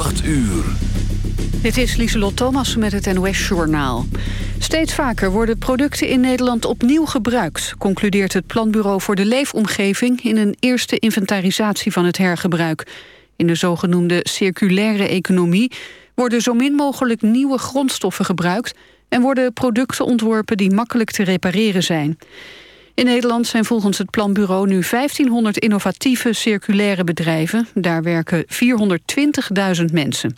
8 uur. Dit is Lieselot Thomas met het NOS-journaal. Steeds vaker worden producten in Nederland opnieuw gebruikt... concludeert het Planbureau voor de Leefomgeving... in een eerste inventarisatie van het hergebruik. In de zogenoemde circulaire economie... worden zo min mogelijk nieuwe grondstoffen gebruikt... en worden producten ontworpen die makkelijk te repareren zijn. In Nederland zijn volgens het Planbureau nu 1500 innovatieve circulaire bedrijven. Daar werken 420.000 mensen.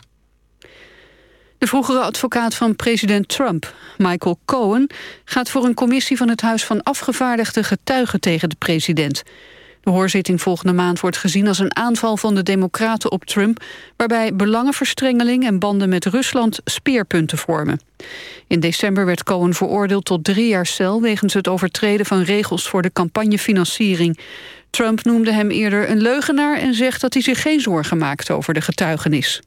De vroegere advocaat van president Trump, Michael Cohen... gaat voor een commissie van het Huis van Afgevaardigden getuigen tegen de president. De hoorzitting volgende maand wordt gezien als een aanval van de democraten op Trump... waarbij belangenverstrengeling en banden met Rusland speerpunten vormen. In december werd Cohen veroordeeld tot drie jaar cel... wegens het overtreden van regels voor de campagnefinanciering. Trump noemde hem eerder een leugenaar en zegt dat hij zich geen zorgen maakt over de getuigenis.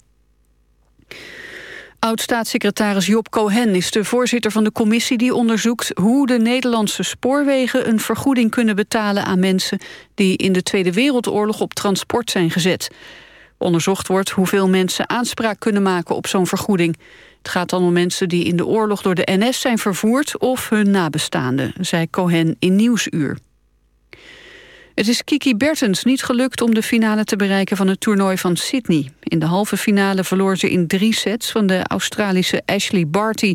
Oud-staatssecretaris Job Cohen is de voorzitter van de commissie die onderzoekt hoe de Nederlandse spoorwegen een vergoeding kunnen betalen aan mensen die in de Tweede Wereldoorlog op transport zijn gezet. Onderzocht wordt hoeveel mensen aanspraak kunnen maken op zo'n vergoeding. Het gaat dan om mensen die in de oorlog door de NS zijn vervoerd of hun nabestaanden, zei Cohen in Nieuwsuur. Het is Kiki Bertens niet gelukt om de finale te bereiken van het toernooi van Sydney. In de halve finale verloor ze in drie sets van de Australische Ashley Barty.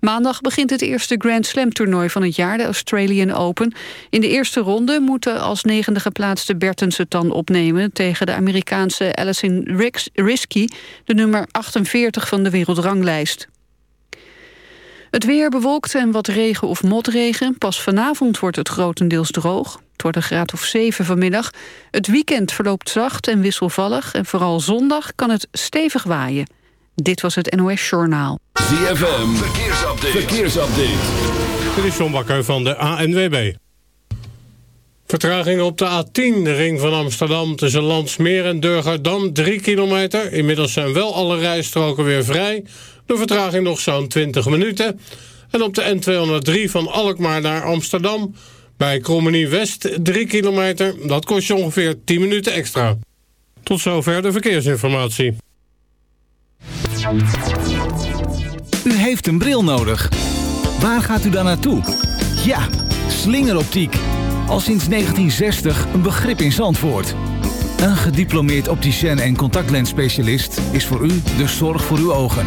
Maandag begint het eerste Grand Slam toernooi van het jaar, de Australian Open. In de eerste ronde moeten als negende geplaatste Bertens het dan opnemen... tegen de Amerikaanse Alison Risky, de nummer 48 van de wereldranglijst. Het weer bewolkt en wat regen of motregen. Pas vanavond wordt het grotendeels droog. Het wordt een graad of 7 vanmiddag. Het weekend verloopt zacht en wisselvallig. En vooral zondag kan het stevig waaien. Dit was het NOS Journaal. ZFM, verkeersupdate. verkeersupdate. Dit is John Bakker van de ANWB. Vertraging op de A10, de ring van Amsterdam... tussen Landsmeer en Durgerdam, 3 kilometer. Inmiddels zijn wel alle rijstroken weer vrij... De vertraging nog zo'n 20 minuten. En op de N203 van Alkmaar naar Amsterdam... bij Krommenie West 3 kilometer. Dat kost je ongeveer 10 minuten extra. Tot zover de verkeersinformatie. U heeft een bril nodig. Waar gaat u dan naartoe? Ja, slingeroptiek. Al sinds 1960 een begrip in Zandvoort. Een gediplomeerd opticien en contactlensspecialist is voor u de zorg voor uw ogen.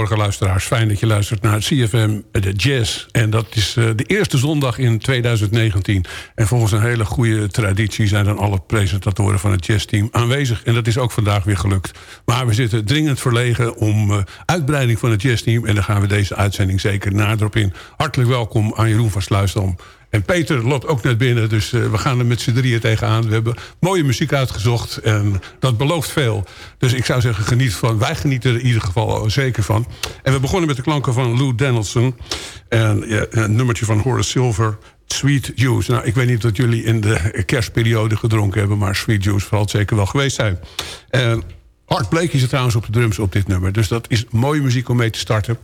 Goedemorgen luisteraars. Fijn dat je luistert naar CFM de Jazz. En dat is uh, de eerste zondag in 2019. En volgens een hele goede traditie zijn dan alle presentatoren van het jazzteam aanwezig. En dat is ook vandaag weer gelukt. Maar we zitten dringend verlegen om uh, uitbreiding van het jazzteam. En daar gaan we deze uitzending zeker nader op in. Hartelijk welkom aan Jeroen van Sluisdam en Peter loopt ook net binnen, dus uh, we gaan er met z'n drieën tegenaan. We hebben mooie muziek uitgezocht en dat belooft veel. Dus ik zou zeggen, geniet van. Wij genieten er in ieder geval zeker van. En we begonnen met de klanken van Lou Danielson. En ja, een nummertje van Horace Silver, Sweet Juice. Nou, ik weet niet of jullie in de kerstperiode gedronken hebben... maar Sweet Juice zal het zeker wel geweest zijn. En Art Blake is er trouwens op de drums op dit nummer. Dus dat is mooie muziek om mee te starten.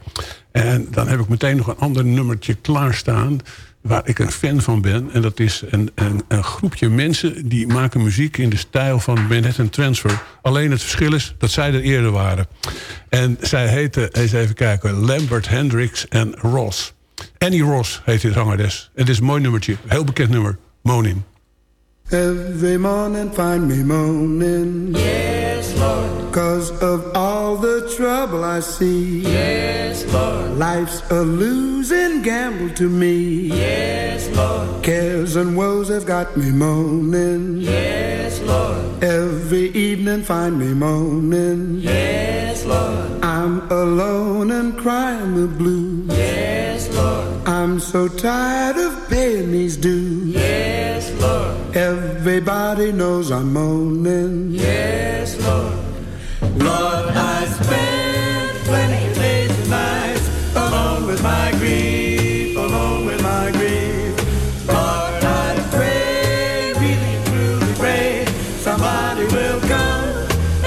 En dan heb ik meteen nog een ander nummertje klaarstaan waar ik een fan van ben. En dat is een, een, een, groepje mensen die maken muziek in de stijl van Manhattan Transfer. Alleen het verschil is dat zij er eerder waren. En zij heten, eens even kijken, Lambert Hendricks en Ross. Annie Ross heet dit zangeres. Het is een mooi nummertje, heel bekend nummer, Moaning. Every morning find me moaning. Yes, Lord. Cause of all the trouble I see. Yes, Yes, Lord. Life's a losing gamble to me. Yes, Lord. Cares and woes have got me moaning. Yes, Lord. Every evening find me moaning. Yes, Lord. I'm alone and crying the blues. Yes, Lord. I'm so tired of paying these dues. Yes, Lord. Everybody knows I'm moaning. Yes, Lord. Lord, I spent 20 my grief, alone with my grief. Lord, I pray, really truly pray, somebody will come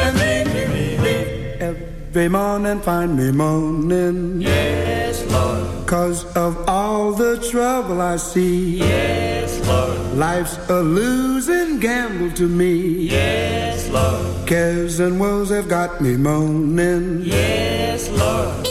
and make me believe. Every morning find me moaning. Yes, Lord. Cause of all the trouble I see. Yes, Lord. Life's a losing gamble to me. Yes, Lord. Cares and woes have got me moaning. Yes, Lord.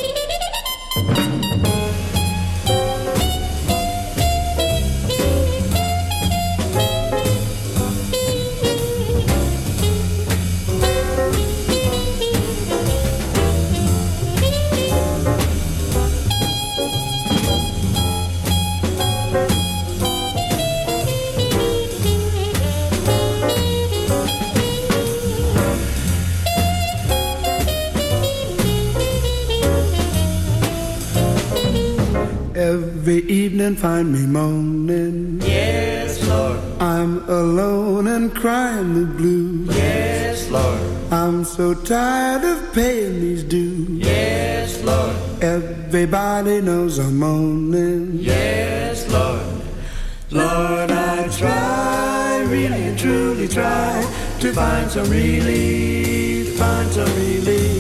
Every evening find me moaning. Yes, Lord. I'm alone and crying the blues. Yes, Lord. I'm so tired of paying these dues. Yes, Lord. Everybody knows I'm moaning. Yes, Lord. Lord, I try, really and truly try to find some relief, find some relief.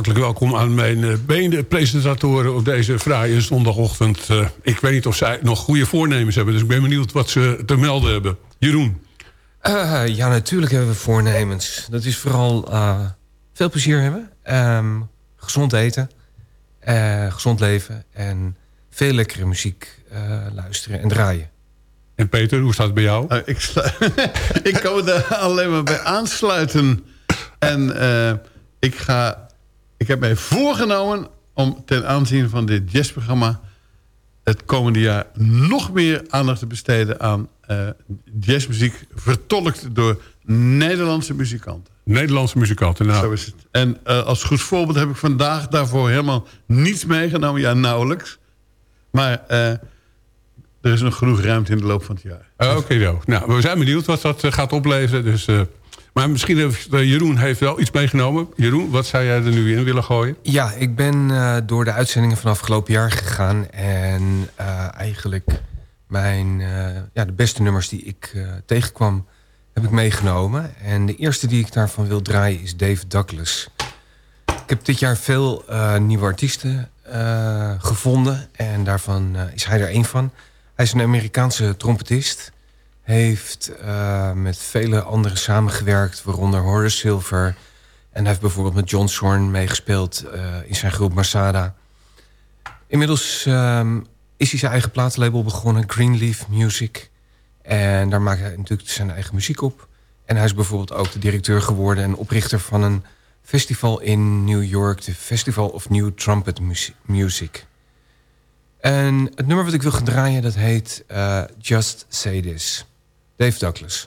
Hartelijk welkom aan mijn uh, mede-presentatoren op deze fraaie zondagochtend. Uh, ik weet niet of zij nog goede voornemens hebben, dus ik ben benieuwd wat ze te melden hebben. Jeroen. Uh, ja, natuurlijk hebben we voornemens. Dat is vooral veel plezier hebben, um, gezond eten, gezond leven en veel lekkere muziek luisteren en draaien. En Peter, hoe staat het bij jou? ik, ik kan me daar alleen maar bij aansluiten. En ik ga ik heb mij voorgenomen om ten aanzien van dit jazzprogramma... het komende jaar nog meer aandacht te besteden aan uh, jazzmuziek... vertolkt door Nederlandse muzikanten. Nederlandse muzikanten, nou. Zo is het. En uh, als goed voorbeeld heb ik vandaag daarvoor helemaal niets meegenomen. Ja, nauwelijks. Maar uh, er is nog genoeg ruimte in de loop van het jaar. Oké, okay, nou, we zijn benieuwd wat dat gaat opleveren. Dus... Maar misschien heeft Jeroen heeft wel iets meegenomen. Jeroen, wat zou jij er nu in willen gooien? Ja, ik ben uh, door de uitzendingen van afgelopen jaar gegaan. En uh, eigenlijk mijn, ja, de beste nummers die ik tegenkwam, heb ik meegenomen. En de eerste die ik daarvan wil draaien is David Douglas. Ik heb dit jaar veel nieuwe artiesten gevonden. En daarvan is hij er één van. Hij is een Amerikaanse trompetist heeft uh, met vele anderen samengewerkt, waaronder Horace Silver. En hij heeft bijvoorbeeld met John Zorn meegespeeld uh, in zijn groep Masada. Inmiddels um, is hij zijn eigen plaatlabel begonnen, Greenleaf Music. En daar maakt hij natuurlijk zijn eigen muziek op. En hij is bijvoorbeeld ook de directeur geworden en oprichter van een festival in New York, de Festival of New Trumpet Music. En het nummer wat ik wil gaan draaien, dat heet uh, Just Say This. Dave Douglas.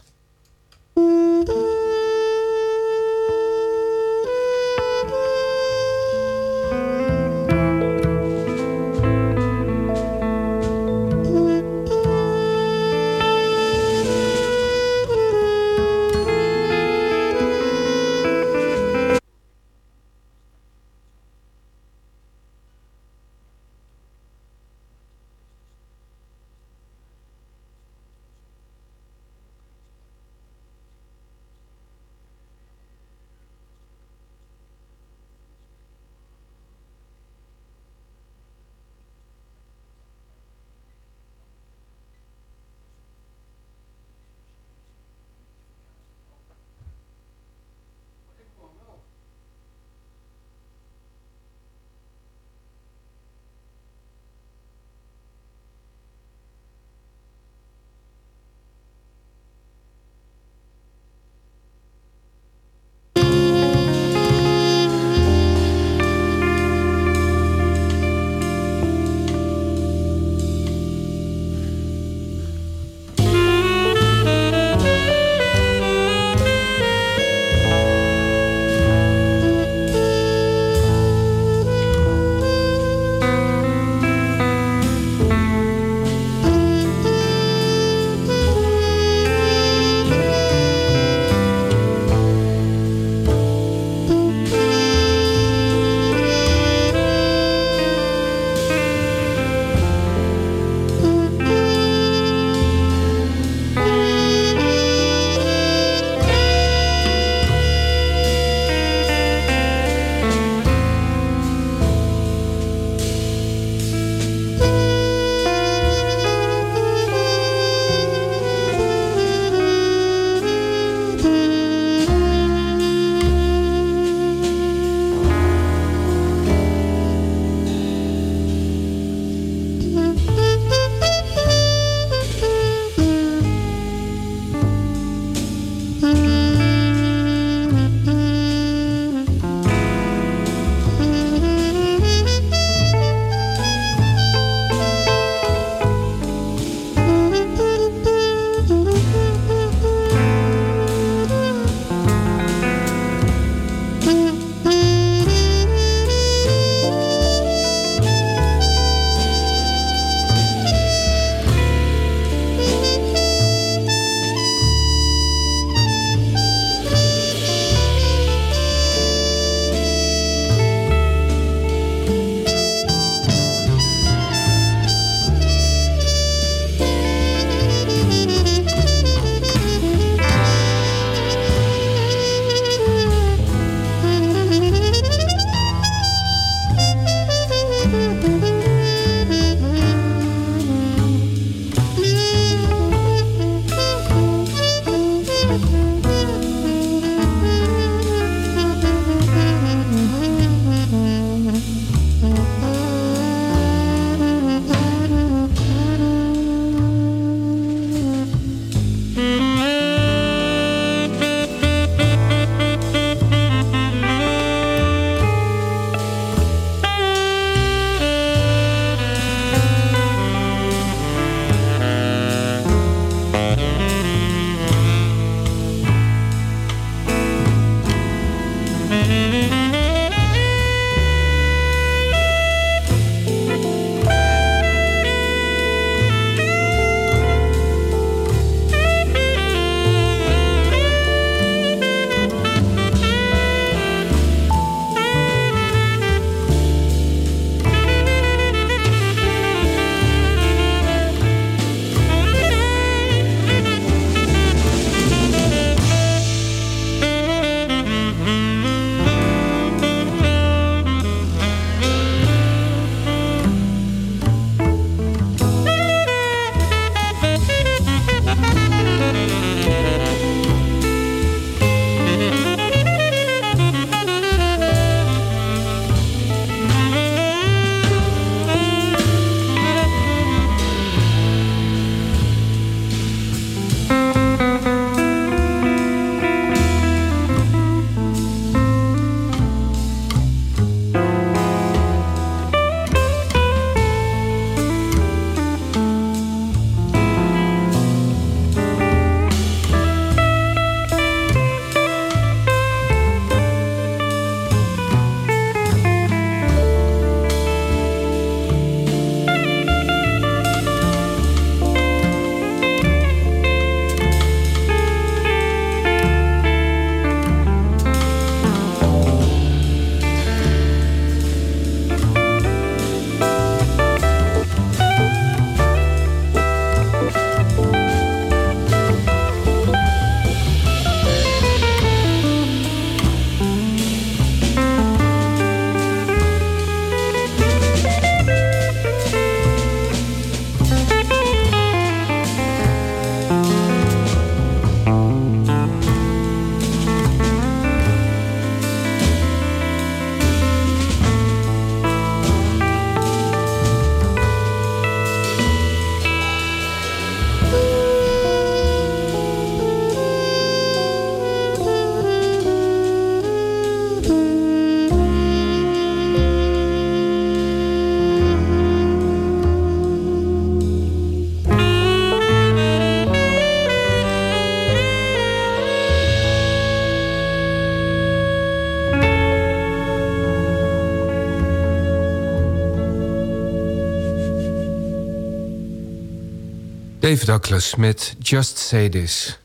David Douglas met Just Say This.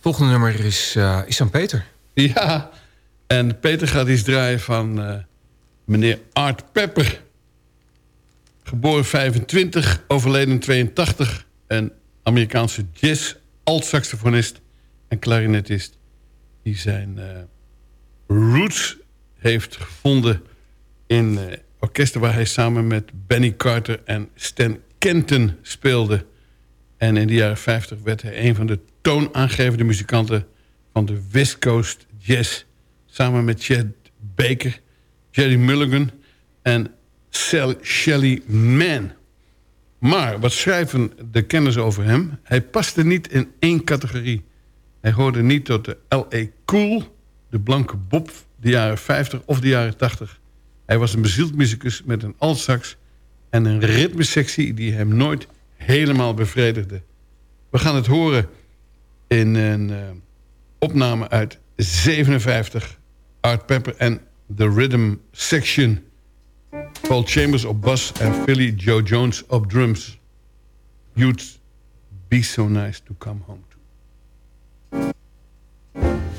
Volgende nummer is, uh, Peter. Ja, en Peter gaat iets draaien van uh, meneer Art Pepper. Geboren 25, overleden 82. Een Amerikaanse jazz, alt-saxofonist en klarinetist. Die zijn uh, roots heeft gevonden in orkesten... waar hij samen met Benny Carter en Stan Kenton speelde... En in de jaren 50 werd hij een van de toonaangevende muzikanten van de West Coast Jazz. Samen met Chet Baker, Jerry Mulligan en Shelly Mann. Maar wat schrijven de kenners over hem? Hij paste niet in één categorie. Hij hoorde niet tot de L.A. Cool, de blanke Bob, de jaren 50 of de jaren 80. Hij was een bezield muzikus met een altsax en een ritmesectie die hem nooit helemaal bevredigde. We gaan het horen in een uh, opname uit 57. Art Pepper en The Rhythm Section. Paul Chambers op bas en Philly Joe Jones op drums. You'd be so nice to come home. ja,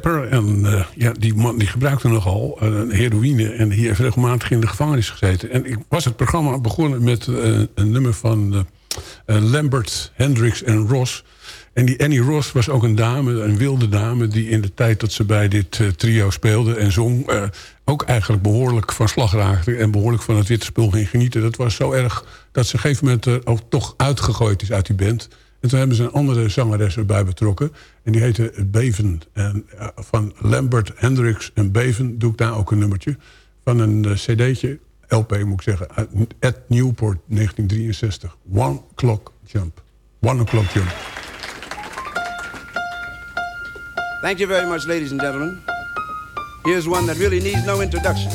Pepper. En uh, ja, die man die gebruikte nogal uh, heroïne. En die heeft regelmatig in de gevangenis gezeten. En ik was het programma begonnen met uh, een nummer van Lambert, Hendricks en Ross. En die Annie Ross was ook een dame, een wilde dame... die in de tijd dat ze bij dit trio speelde en zong... ook eigenlijk behoorlijk van slag raakte... en behoorlijk van het witte spul ging genieten. Dat was zo erg dat ze op een gegeven moment ook toch uitgegooid is uit die band... En toen hebben ze een andere zangeres erbij betrokken. En die heette Beven. En uh, van Lambert, Hendricks en Beven doe ik daar ook een nummertje. Van een uh, cd'tje, LP moet ik zeggen, at Newport 1963. One Clock Jump. One O'Clock Jump. Thank you very much, ladies and gentlemen. Here's one that really needs no introduction.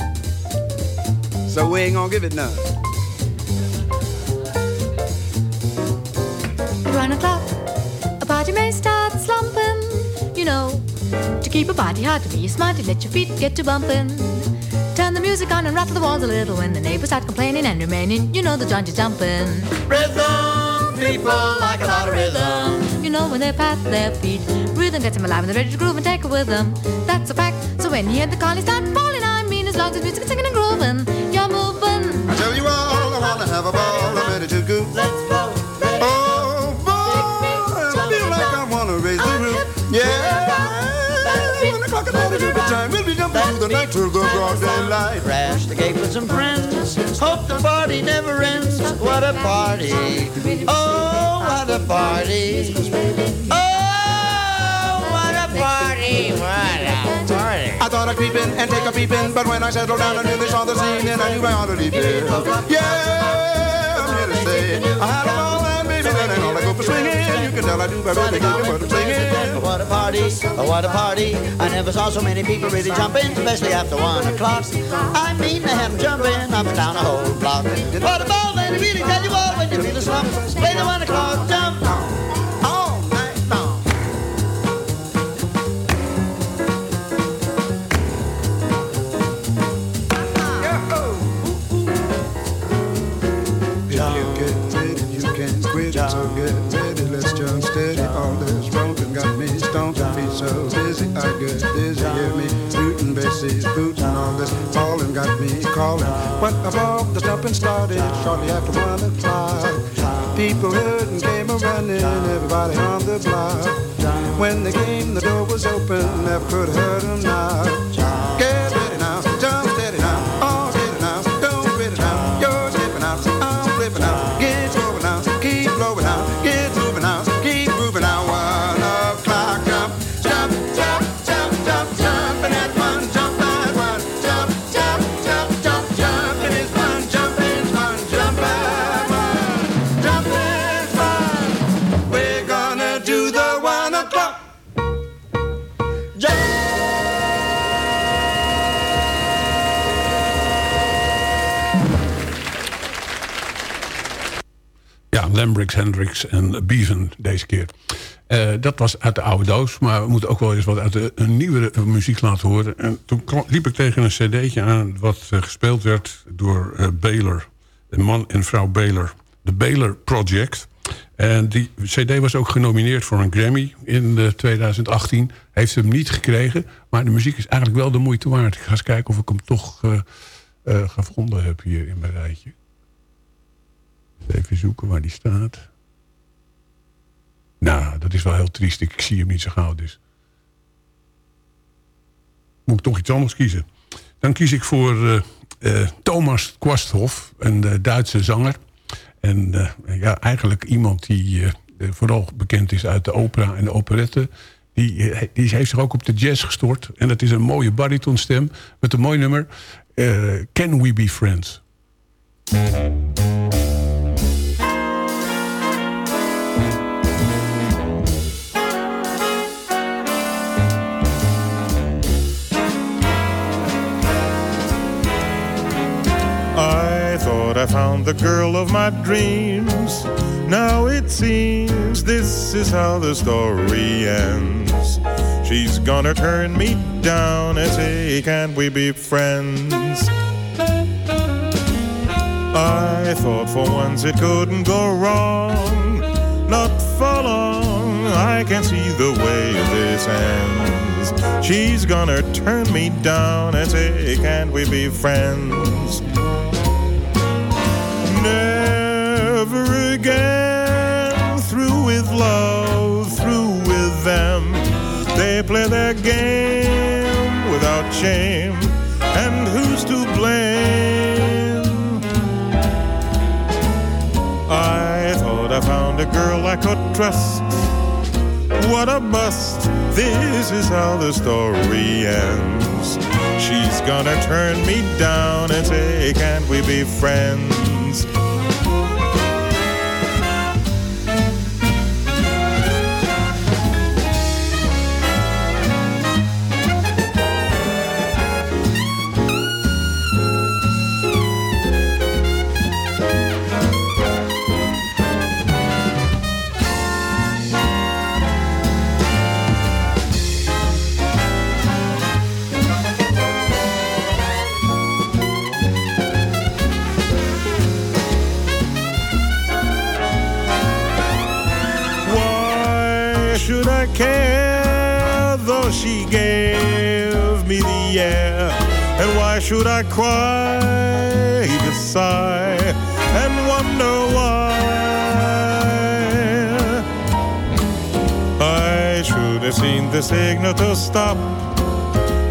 So we ain't gonna give it none. One o'clock, a party may start slumping. You know, to keep a party hard to be smart, you let your feet get to bumping. Turn the music on and rattle the walls a little when the neighbors start complaining and remaining. You know the joint is jumping. Rhythm, people like a lot of rhythm. You know when they pat their feet, rhythm gets them alive and they're ready to groove and take it with them. That's a fact. So when you hear the collie start falling, I mean as long as music is singing and grooving, the night till the broad daylight. Crash the gate with some friends. Hope the party never ends. What a party! Oh, what a party! Oh, what a party! What a party! I thought I'd creep in and take a peep in, but when I settled down I nearly saw the scene and I knew I ought to leave it. Yeah, I'm here to stay. I had a ball and baby, that ain't all I go for swinging. You can tell I do by really giving what I'm singing. What a party! Oh, what a party! I never saw so many people really jumping, especially after one o'clock. I mean, they have 'em jumping up and down the whole block. What a ball, they really tell you all when you feel the slump. Play the one o'clock jump. All night long. If you get ready, you can quit it. So get jump steady. All this roping got me stoned to be so busy. I get dizzy, hear me shooting bases, boots and all this falling got me calling. When above the jumping started, shortly after one o'clock, people heard and came a running, everybody on the block. When they came, the door was open, never could have heard them knock. Get ready now, jump steady now, all steady now, don't quit it now. You're slipping out, I'm flipping out. Get going now, keep blowing out, Hendrix en Beaven deze keer. Eh, dat was uit de oude doos, maar we moeten ook wel eens wat uit de een nieuwere muziek laten horen. En toen liep ik tegen een cd'tje aan wat eh, gespeeld werd door eh Baylor. Een man en vrouw Baylor. De Baylor Project. En die cd was ook genomineerd voor een Grammy in eh, 2018. Heeft hem niet gekregen, maar de muziek is eigenlijk wel de moeite waard. Ik ga eens kijken of ik hem toch gevonden heb hier in mijn rijtje. Even zoeken waar die staat. Nou, dat is wel heel triest. Ik zie hem niet zo gauw dus. Moet ik toch iets anders kiezen. Dan kies ik voor eh, eh, Thomas Kwasthoff, een eh, Duitse zanger. En ja, eigenlijk iemand die vooral bekend is uit de opera en de operette. Die, die heeft zich ook op de jazz gestort. En dat is een mooie baritonstem met een mooi nummer. Can We Be Friends? Found the girl of my dreams. Now it seems this is how the story ends. She's gonna turn me down and say, Can't we be friends? I thought for once it couldn't go wrong. Not for long. I can see the way this ends. She's gonna turn me down and say, Can't we be friends? Again. Through with love, through with them. They play their game without shame. And who's to blame? I thought I found a girl I could trust. What a bust. This is how the story ends. She's gonna turn me down and say, Can't we be friends? And why should I cry to sigh and wonder why? I should have seen the signal to stop.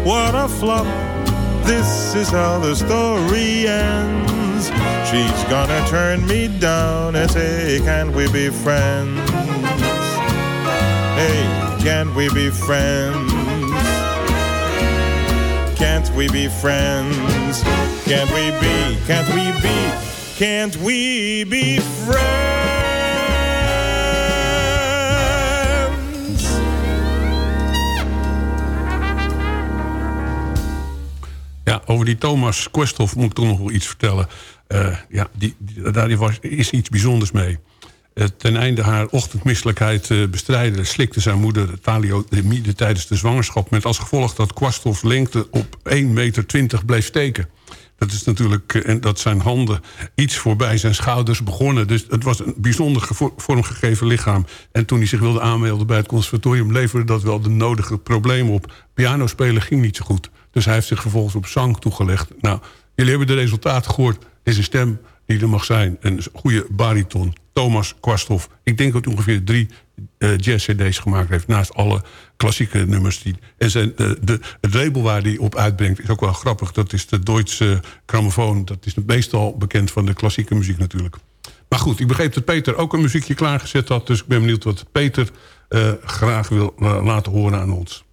What a flop. This is how the story ends. She's gonna turn me down and say, Can't we be friends? Hey, can't we be friends? Can't we be friends? Can't we be? Can't we be? Can't we be friends? Ja, over die Thomas Questhoff moet ik toch nog wel iets vertellen. Eh, ja, die, die- daar was, is iets bijzonders mee. Eh, ten einde haar ochtendmisselijkheid eh, bestrijden... slikte zijn moeder thalidomide tijdens de zwangerschap... met als gevolg dat Quasthoffs lengte op 1,20 meter bleef steken. Dat is natuurlijk, eh, en dat zijn handen iets voorbij zijn schouders begonnen. Dus het was een bijzonder vormgegeven lichaam. En toen hij zich wilde aanmelden bij het conservatorium... leverde dat wel de nodige problemen op. Piano spelen ging niet zo goed. Dus hij heeft zich vervolgens op zang toegelegd. Nou, jullie hebben de resultaten gehoord. Is een stem die er mag zijn. Een goede bariton. Thomas Kwasthoff. Ik denk dat hij ongeveer drie eh, jazz-cd's gemaakt heeft... naast alle klassieke nummers. Die, en zijn, de, het label waar hij op uitbrengt is ook wel grappig. Dat is de Duitse grammofoon. Dat is meestal bekend van de klassieke muziek natuurlijk. Maar goed, ik begreep dat Peter ook een muziekje klaargezet had... dus ik ben benieuwd wat Peter eh, graag wil eh, laten horen aan ons.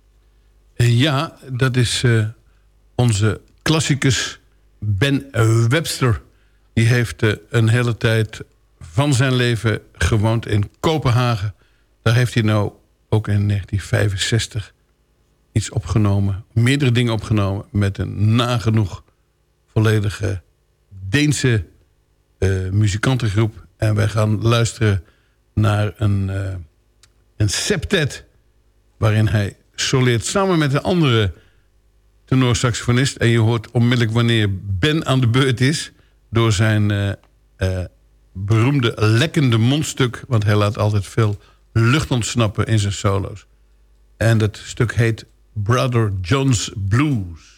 Ja, dat is onze klassicus Ben Webster. Die heeft een hele tijd van zijn leven gewoond in Kopenhagen. Daar heeft hij nou ook in 1965 iets opgenomen. Meerdere dingen opgenomen met een nagenoeg volledige Deense eh, muzikantengroep. En wij gaan luisteren naar een, eh, een septet... waarin hij soleert samen met een andere tenorsaxofonist. En je hoort onmiddellijk wanneer Ben aan de beurt is... door zijn eh, beroemde lekkende mondstuk... want hij laat altijd veel lucht ontsnappen in zijn solo's. En dat stuk heet Brother John's Blues.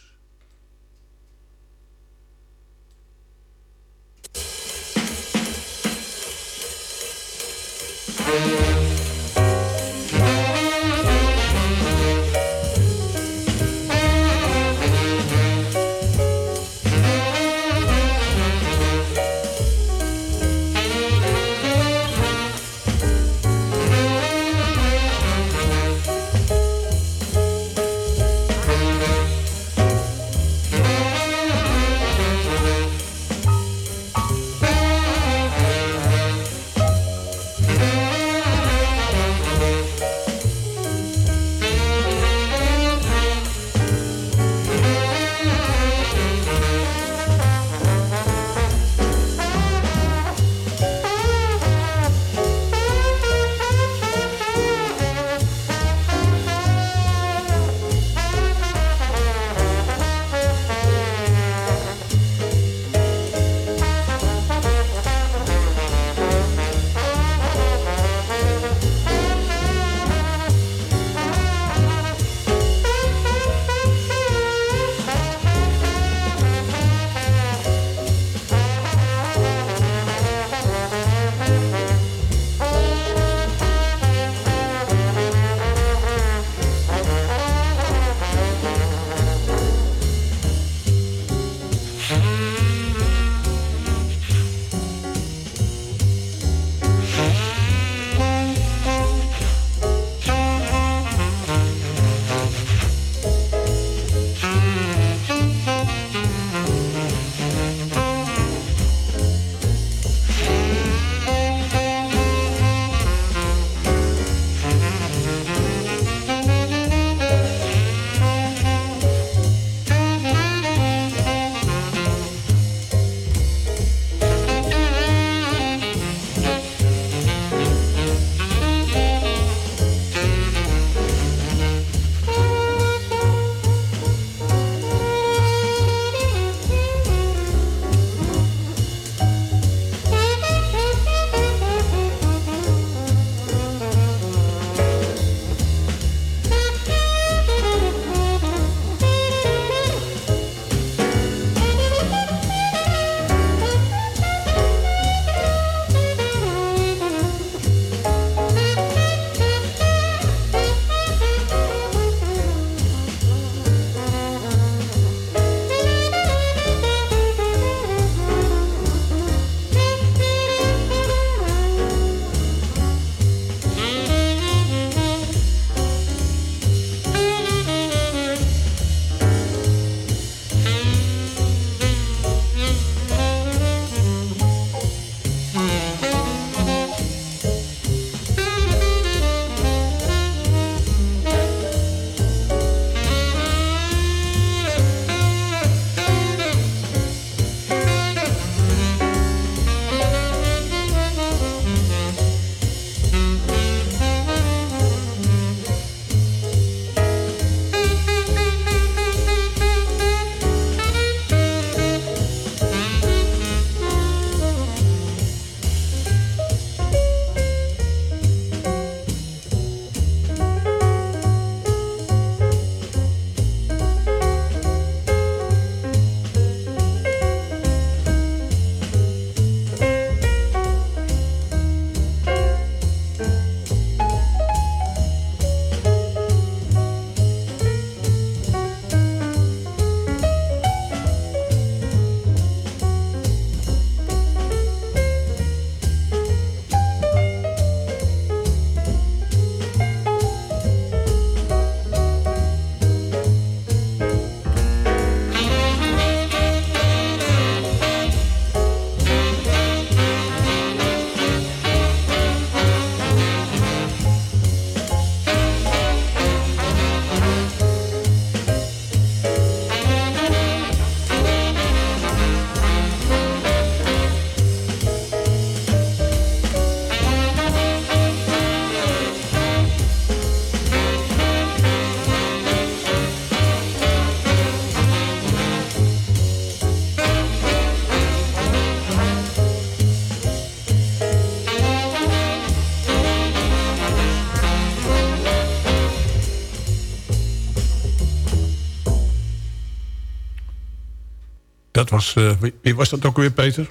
Dat was... eh, wie- was dat ook weer, Peter?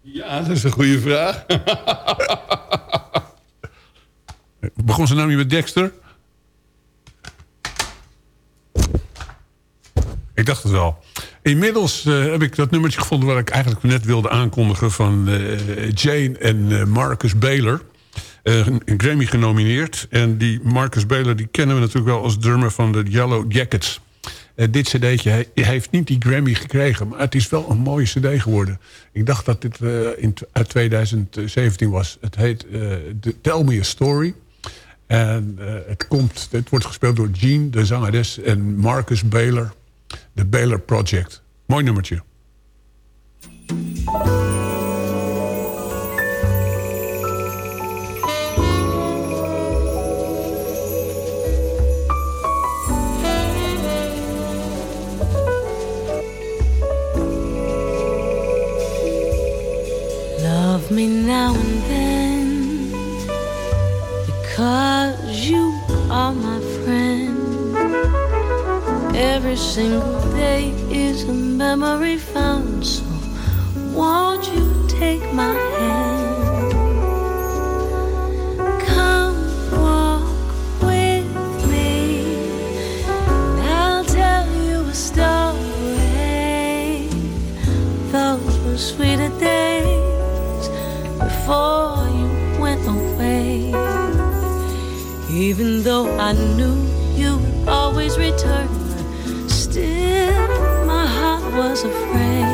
Ja, dat is een goede vraag. Begon ze nou niet met Dexter? Ik dacht het wel. Inmiddels eh, heb ik dat nummertje gevonden... waar ik eigenlijk net wilde aankondigen... van eh, Jane en Marcus Baylor. Een een Grammy genomineerd. En die Marcus Baylor die kennen we natuurlijk wel... als drummer van de Yellow Jackets. Eh, dit cd'tje heeft niet die Grammy gekregen... maar het is wel een mooie cd geworden. Ik dacht dat dit eh, in, uit 2017 was. Het heet eh, The Tell Me A Story... En eh, het, komt, het wordt gespeeld door Gene, de zangeres, en Marcus Baylor, de Baylor Project. Mooi nummertje. Me now and then because you are my friend. Every single day is a memory found, so won't you take my hand? Come walk with me, and I'll tell you a story. Those sweeter days before you went away. Even though I knew you would always return, still my heart was afraid.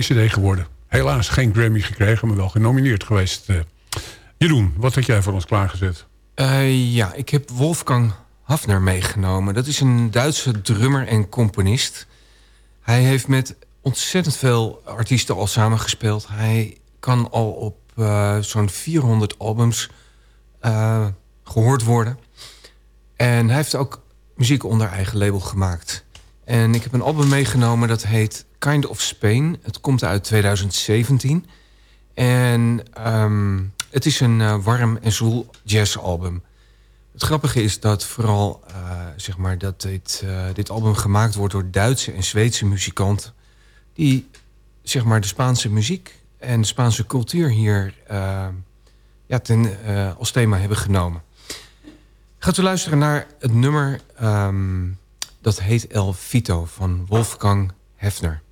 Cd geworden. Helaas geen Grammy gekregen, maar wel genomineerd geweest. Uh, Jeroen, wat had jij voor ons klaargezet? ja, ik heb Wolfgang Hafner meegenomen. Dat is een Duitse drummer en componist. Hij heeft met ontzettend veel artiesten al samengespeeld. Hij kan al op zo'n 400 albums gehoord worden. En hij heeft ook muziek onder eigen label gemaakt. En ik heb een album meegenomen dat heet Kind of Spain. Het komt uit 2017. En um, het is een uh, warm en zwoel jazzalbum. Het grappige is dat vooral uh, zeg maar dat dit, uh, dit album gemaakt wordt door Duitse en Zweedse muzikanten. Die zeg maar de Spaanse muziek en de Spaanse cultuur hier ja, ten, als thema hebben genomen. Gaat u luisteren naar het nummer um, dat heet El Vito van Wolfgang Hefner.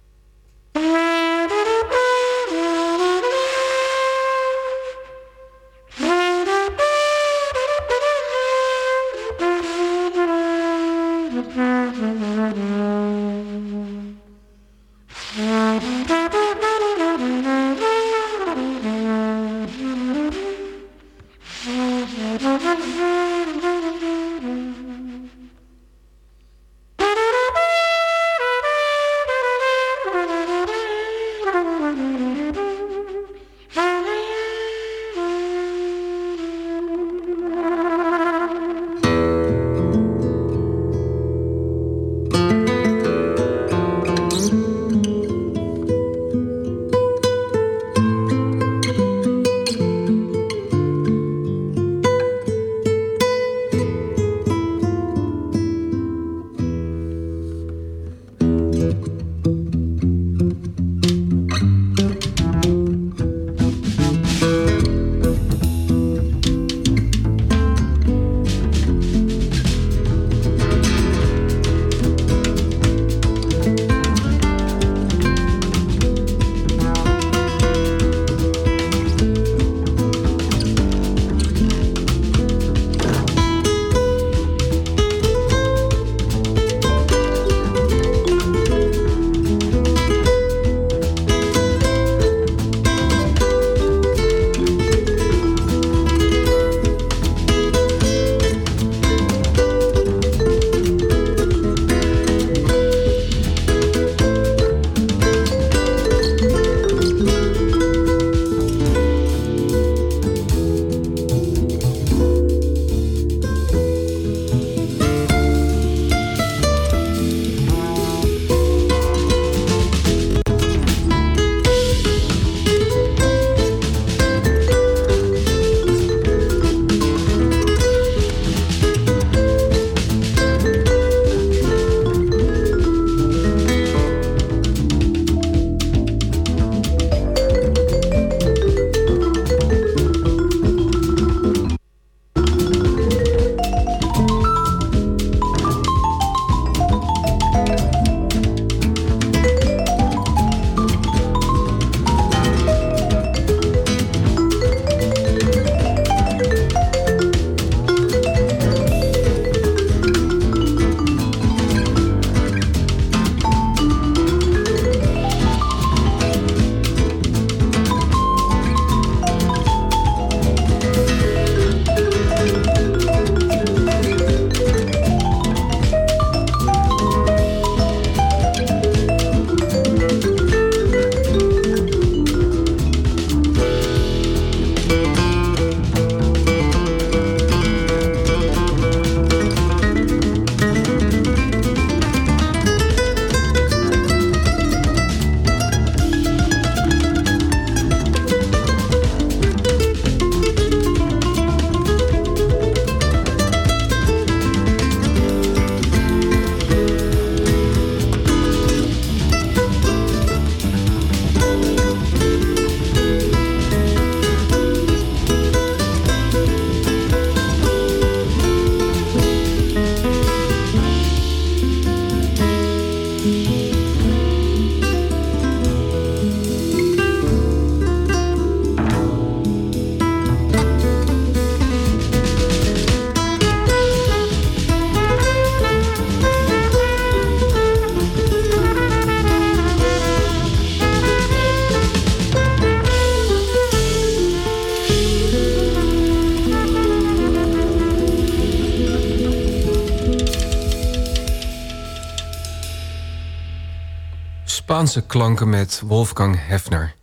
Spaanse klanken met Wolfgang Hefner.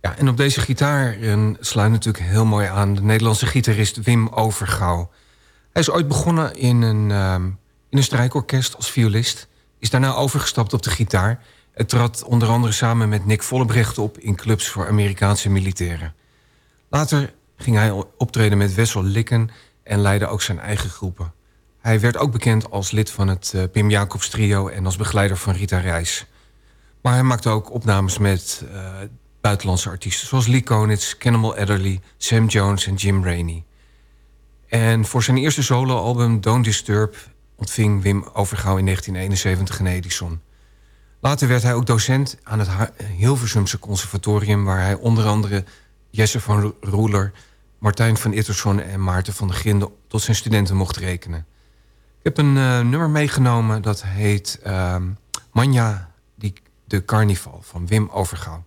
Ja, en op deze gitaar sluit natuurlijk heel mooi aan... de Nederlandse gitarist Wim Overgouw. Hij is ooit begonnen in een, um, in een strijkorkest als violist... is daarna overgestapt op de gitaar... en trad onder andere samen met Nick Vollebrecht op... in clubs voor Amerikaanse militairen. Later ging hij optreden met Wessel Likken... en leidde ook zijn eigen groepen. Hij werd ook bekend als lid van het uh, Pim Jacobs trio... en als begeleider van Rita Reis. Maar hij maakte ook opnames met uh, buitenlandse artiesten... zoals Lee Konitz, Cannibal Adderley, Sam Jones en Jim Rainey. En voor zijn eerste soloalbum Don't Disturb... ontving Wim Overgouw in 1971 een Edison. Later werd hij ook docent aan het Hilversumse conservatorium... waar hij onder andere Jesse van Roeler... Martijn van Itterson en Maarten van der Grinde... tot zijn studenten mocht rekenen. Ik heb een uh, nummer meegenomen dat heet uh, Manja de Carnival van Wim Overgouw.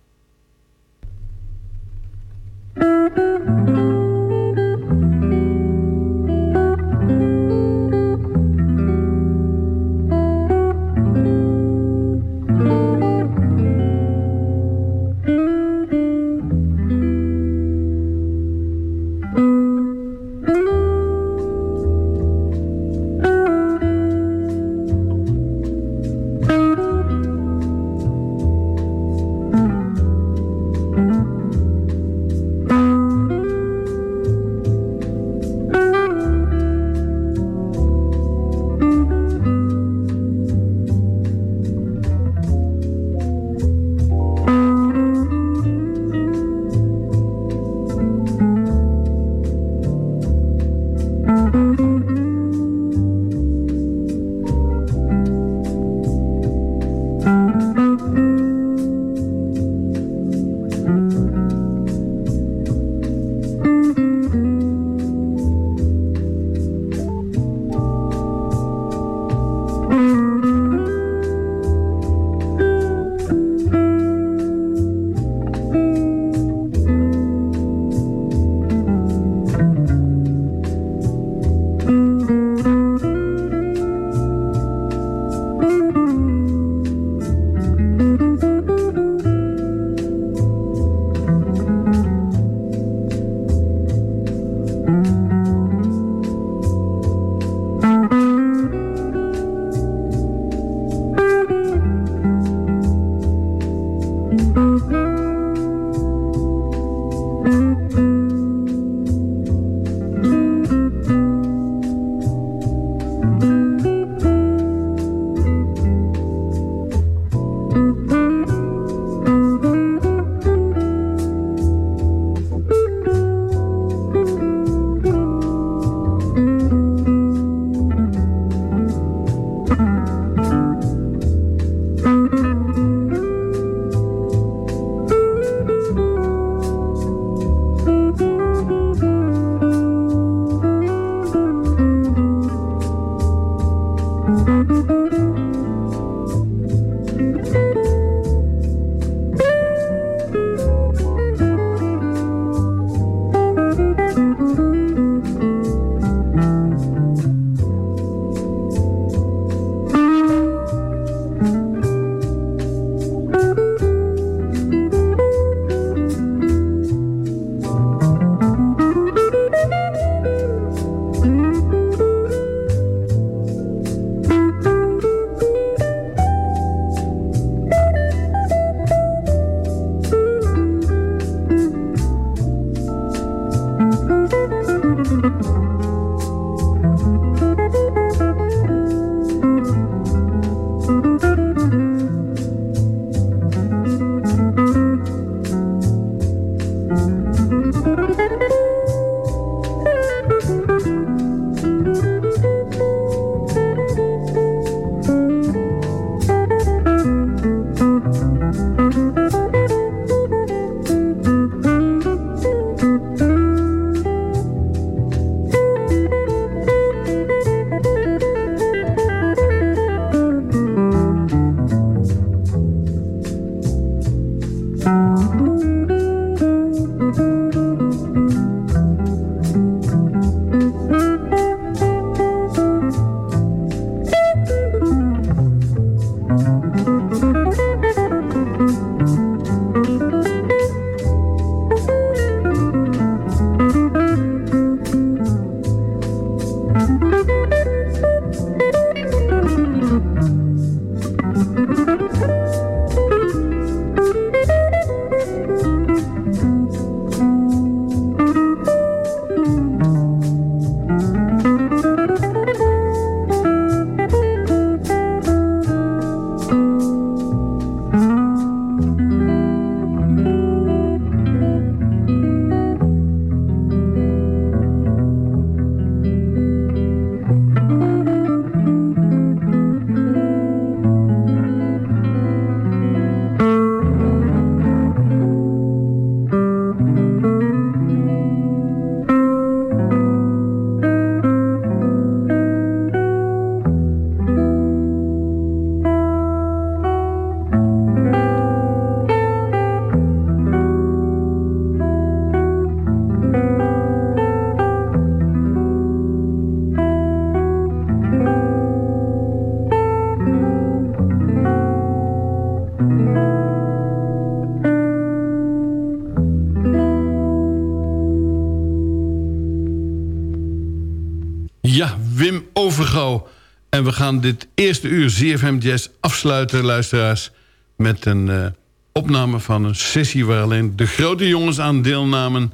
En we gaan dit eerste uur ZFM Jazz afsluiten, luisteraars... met een uh, opname van een sessie waar alleen de grote jongens aan deelnamen.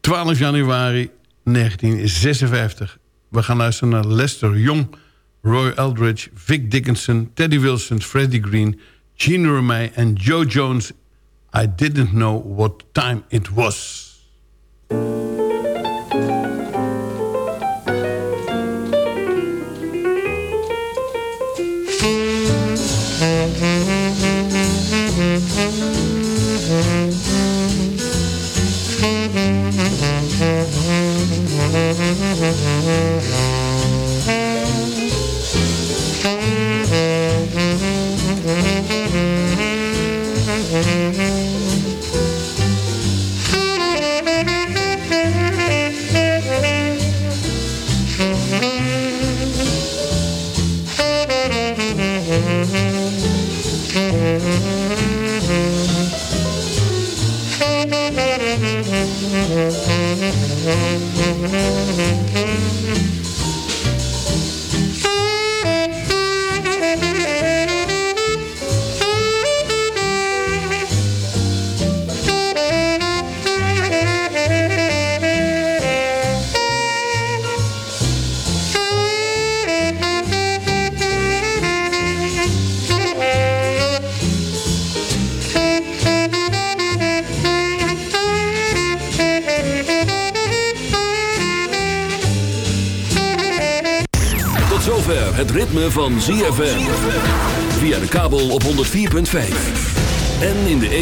12 januari 1956. We gaan luisteren naar Lester Young, Roy Eldridge, Vic Dickinson... Teddy Wilson, Freddie Green, Gene Romay en Joe Jones... I didn't know what time it was.